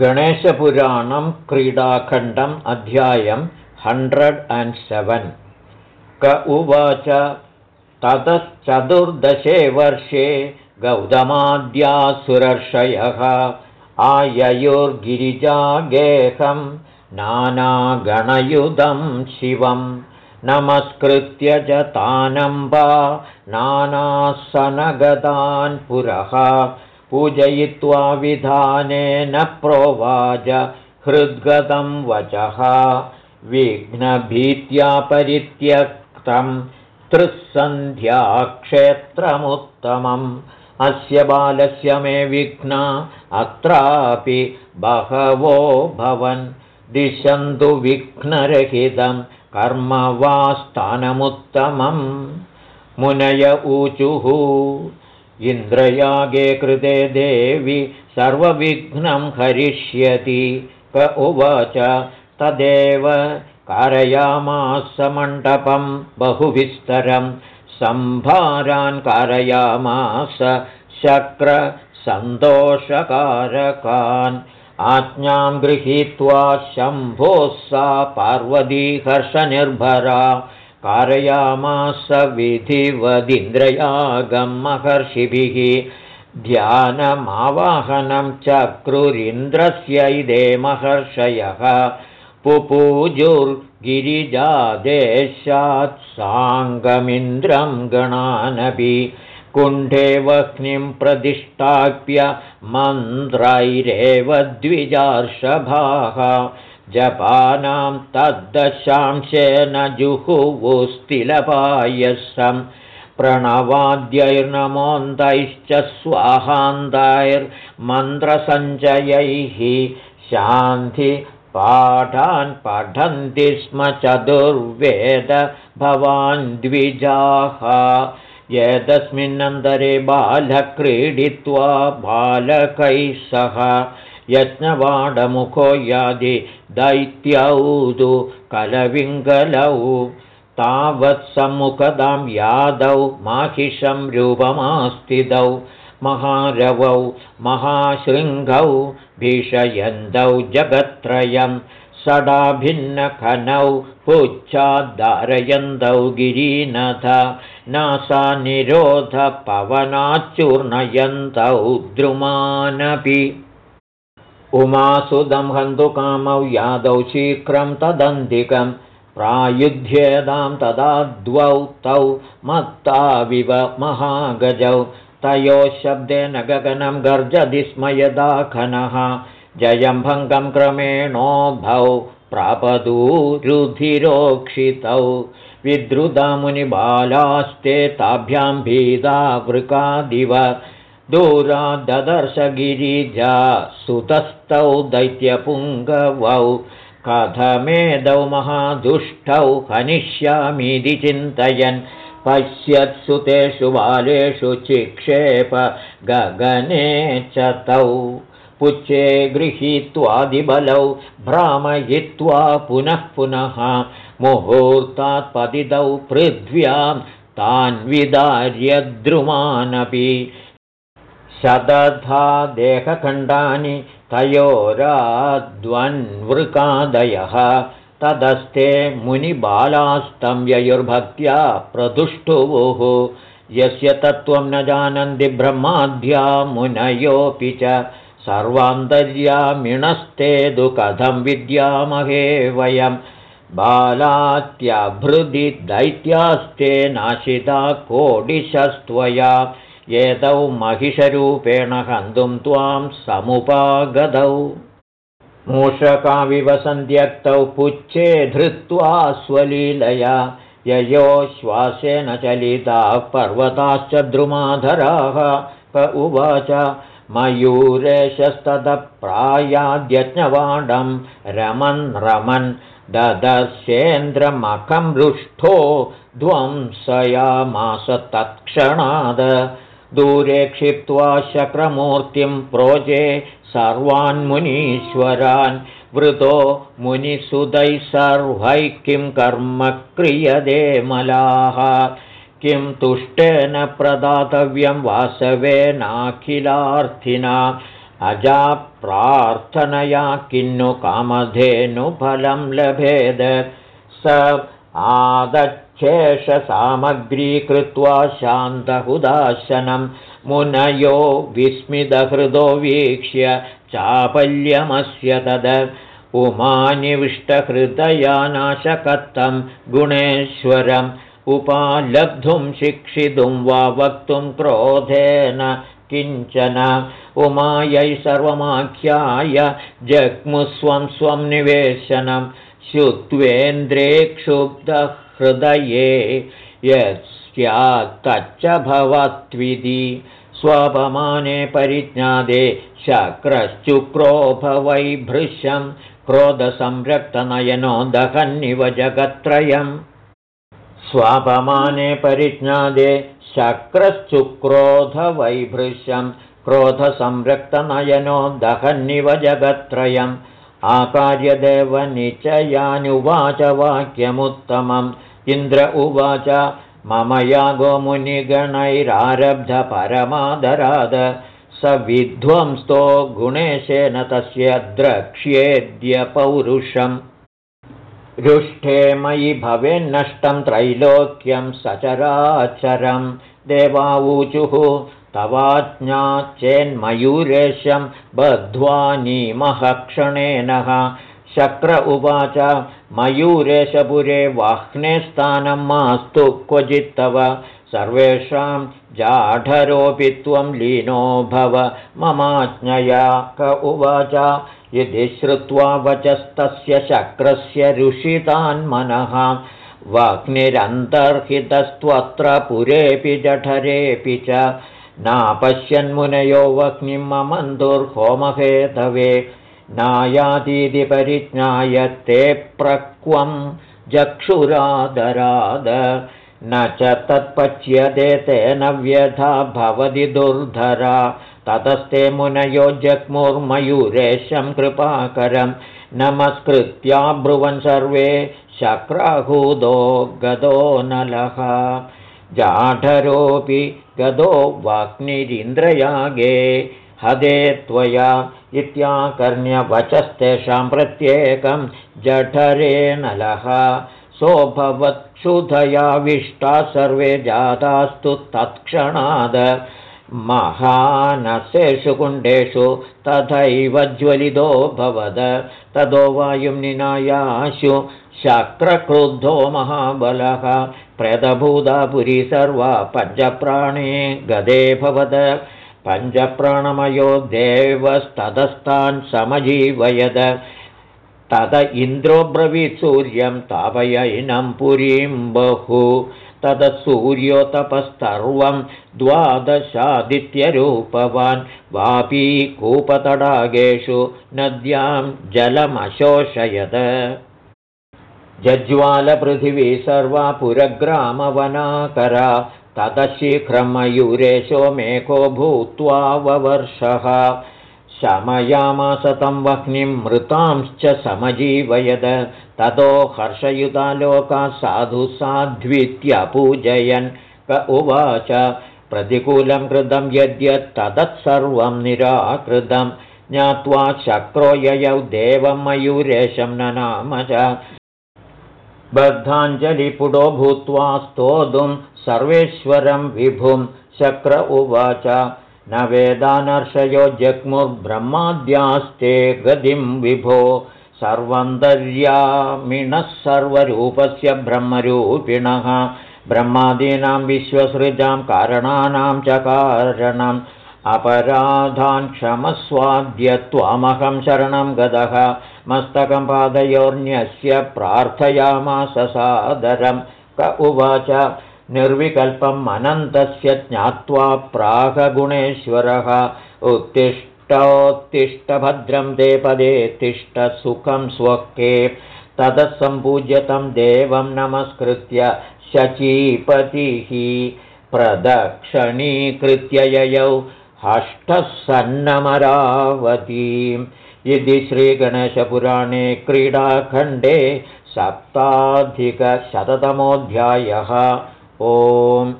गणेशपुराणं क्रीडाखण्डम् अध्यायं hundred and seven. क उवाच ततश्चतुर्दशे वर्षे गौतमाद्यासुरर्षयः आययुर्गिरिजागेहं नानागणयुधं शिवं नमस्कृत्य च तानम्बा नानासनगदान् पुरः पूजयित्वा विधानेन प्रोवाच हृद्गतं वचः। विघ्नभीत्या परित्यक्तं त्रिसन्ध्याक्षेत्रमुत्तमम् अस्य बालस्य मे विघ्ना अत्रापि बहवो भवन्। दिशन्तु विघ्नरहितं कर्म वा स्थानमुत्तमम्। मुनय ऊचुः इन्द्रयागे कृते देवि सर्वविघ्नं हरिष्यति। क उवाच तदेव कारयामासमण्डपं बहुविस्तरं। सम्भारान् कारयामास शक्रसन्तोषकारकान् आज्ञां गृहीत्वा शम्भोः सा पार्वतीहर्षनिर्भरा कारयामास विधिवदिन्द्रयागं महर्षिभिः ध्यानमावाहनं चक्रुरिन्द्रस्यैदे महर्षयः। पुपूजुर्गिरिजादेशात् साङ्गमिन्द्रं गणानपि कुण्ठे वह्निं प्रतिष्ठाप्य मन्त्रैरेव द्विजार्षभाः जपानां तद्दशांशेन जुहुवुस्तिलपायसं प्रणवाद्यैर्नमोन्तैश्च स्वाहान्तैर्मन्त्रसञ्चयैः शान्तिपाठान् पठन्ति स्म चतुर्वेद भवान् द्विजाः। एतस्मिन्नन्तरे बालक्रीडित्वा बालकैः सह यज्ञवाडमुखो यादि दैत्यौ तु कलविङ्गलौ तावत्सम्मुखदां यादौ माहिषं रूपमास्तिदौ महारवौ महाशृङ्गौ भीषयन्तौ जगत्त्रयं सडाभिन्नखनौ पुच्छाद्धारयन्तौ गिरीनथ नासानिरोधपवनाच्चूर्णयन्तौ द्रुमानपि उमासुदं हन्तुकामौ यादौ शीघ्रं तदन्तिकं प्रायुध्येदां तदा द्वौ तौ मत्ताविव महागजौ। तयोः शब्देन गगनं गर्जति स्म यदा खनः। जयं भङ्गं क्रमेणोभौ प्रापदूरुधिरोक्षितौ। विद्रुतमुनिबालास्ते ताभ्यां भीदा वृकादिव दूराददर्शगिरिजा सुतस्थौ दैत्यपुङ्गवौ कथमेदौ महादुष्टौ हनिष्यामीति चिन्तयन् पश्यत्सु तेषु बालेषु चिक्षेप गगने च तौ पुच्छे गृहीत्वादिबलौ भ्रामयित्वा पुनः पुनः मुहूर्तात् पतितौ पृथ्व्यां तान्विदार्यद्रुमानपि शतधा देहखण्डानि तयोराद्वन्वृकादयः। तदस्ते मुनिबालास्तं ययुर्भक्त्या प्रदुष्टुवुः। यस्य तत्त्वं न जानन्ति ब्रह्माद्या मुनयोऽपि च। सर्वान्तर्यामिणस्ते दु कथं विद्यामहे वयं। बालात्यभृदि दैत्यास्ते नाशिता कोडिशस्त्वया एतौ महिषरूपेण हन्तुं त्वां समुपागतौ। मूषकाविव सन्ध्यक्तौ पुच्छे धृत्वा स्वलीलया ययो श्वासेन चलिताः पर्वताश्च द्रुमाधराः। क उवाच मयूरेशस्ततप्रायाद्यज्ञवाडं रमन् रमन् ददस्येन्द्रमखं रुष्ठो ध्वंसयामास तत्क्षणाद दूरे क्षिप्त्वा शक्रमूर्तिं प्रोजे सर्वान्मुनीश्वरान् वृतो मुनिसुतैः सर्वैः किं कर्म क्रियते मलाः? किं तुष्टेन प्रदातव्यं वासवेनाखिलार्थिना अजाप्रार्थनया किन्नु कामधेनुफलं लभेद। स आदच्छेषसामग्रीकृत्वा शान्तहुदाशनं मुनयो विस्मितहृदो वीक्ष्य चापल्यमस्य तद उमानिविष्टहृदया नाशकत्तं गुणेश्वरम् उपालब्धुं शिक्षितुं वा वक्तुं क्रोधेन किञ्चन उमायै सर्वमाख्याय जग्मुस्वं स्वं निवेशनं श्रुत्वेन्द्रे क्षुब्धहृदये यस्यात्तच्च भवत्विधि स्वपमाने परिज्ञादे शक्रश्चुक्रोभवैभृशं क्रोधसंरक्तनयनो दहन्निव जगत्त्रयम् स्वापमाने परिज्ञादे शक्रश्चुक्रोधवैभृश्यं क्रोधसंरक्तनयनो दहन्निव जगत्त्रयम् आकार्यदेवनिचयानुवाच वाक्यमुत्तमम् इन्द्र उवाच मम यागो मुनिगणैरारब्धपरमादराद स विध्वंस्तो गुणेशेन तस्य द्रक्ष्येद्य पौरुषम् रुष्ठे मयि भवेन्नष्टं त्रैलोक्यं सचराचरं देवावूचुः तवाज्ञा चेन्मयूरेशं बध्वानीमः क्षणेनः शक्र उवाच मयूरेशपुरे वाह्ने स्थानं मास्तु क्वचित्तव। सर्वेषां जाढरोऽपि त्वं लीनो भव। ममाज्ञया क उवाच यदि श्रुत्वा वचस्तस्य शक्रस्य ऋषितान्मनः वाग्निरन्तर्हितस्त्वत्र पुरेऽपि जठरेऽपि च नापश्यन्मुनयो वह्निं ममन्दुर्होमहेतवे नायातीति परिज्ञाय ते प्रक्वं जक्षुरादराद। न च तत्पच्यते तेन व्यथा भवति दुर्धरा। ततस्ते मुनयो जग्मुर्मयूरेशं कृपाकरं। नमस्कृत्या ब्रुवन् सर्वे शक्राहूदो गदो नलः जाठरोऽपि गदो वाग्निरिन्द्रयागे हदे त्वया इत्याकर्ण्यवचस्तेषां प्रत्येकं जठरे नलः। सोऽभवत्क्षुधयाविष्टा सर्वे जातास्तु तत्क्षणाद। महानसेषु कुण्डेषु तथैव ज्वलितो भवद। ततो वायुं निनायाशु शक्रक्रुद्धो महाबलः प्रेतभूतापुरी सर्वा पञ्चप्राणे गदे भवद। पञ्चप्राणमयो देवस्ततस्तान् समजीवयद। तद इन्द्रोब्रवीत् सूर्यं तापयैनं पुरीं बहु। तदसूर्योतपस्तर्वं द्वादशादित्यरूपवान्। वापी कूपतडागेषु नद्यां जलमशोषयत् जज्वालपृथिवी सर्वा पुरग्रामवनाकरा ततशीघ्रमयूरेशो मेघो भूत्वा ववर्षः। शमयामासतं वह्निं मृतांश्च समजीवयद। ततो हर्षयुता लोका साधु साध्वित्यपूजयन्। क उवाच प्रतिकूलं कृतं यद्यत्तदत्सर्वं निराकृतं। ज्ञात्वा शक्रो ययौ देवं मयूरेशं न नाम च बद्धाञ्जलिपुडो भूत्वा स्तोतुं सर्वेश्वरं विभुं शक्र उवाच। न वेदानर्षयो जग्मुर्ब्रह्माद्यास्ते गतिं विभो। सर्वन्तर्यामिणः सर्वरूपस्य ब्रह्मरूपिणः। ब्रह्मादीनां विश्वसृजां कारणानां च कारणम् अपराधान् क्षमस्वाद्य त्वामहं शरणं गतः पादयोर्न्यस्य प्रार्थयामास सादरं। क उवाच निर्विकल्पम् अनन्तस्य ज्ञात्वा प्रागुणेश्वरः उत्तिष्ठ उत्तिष्ठभद्रं ते पदे तिष्ठ सुखं स्वके ततः सम्पूज्यतं देवं नमस्कृत्य शचीपतिः। प्रदक्षिणीकृत्य ययौ हष्टः सन्नमरावतीम् इति श्रीगणेशपुराणे क्रीडाखण्डे सप्ताधिकशततमोऽध्यायः ओम्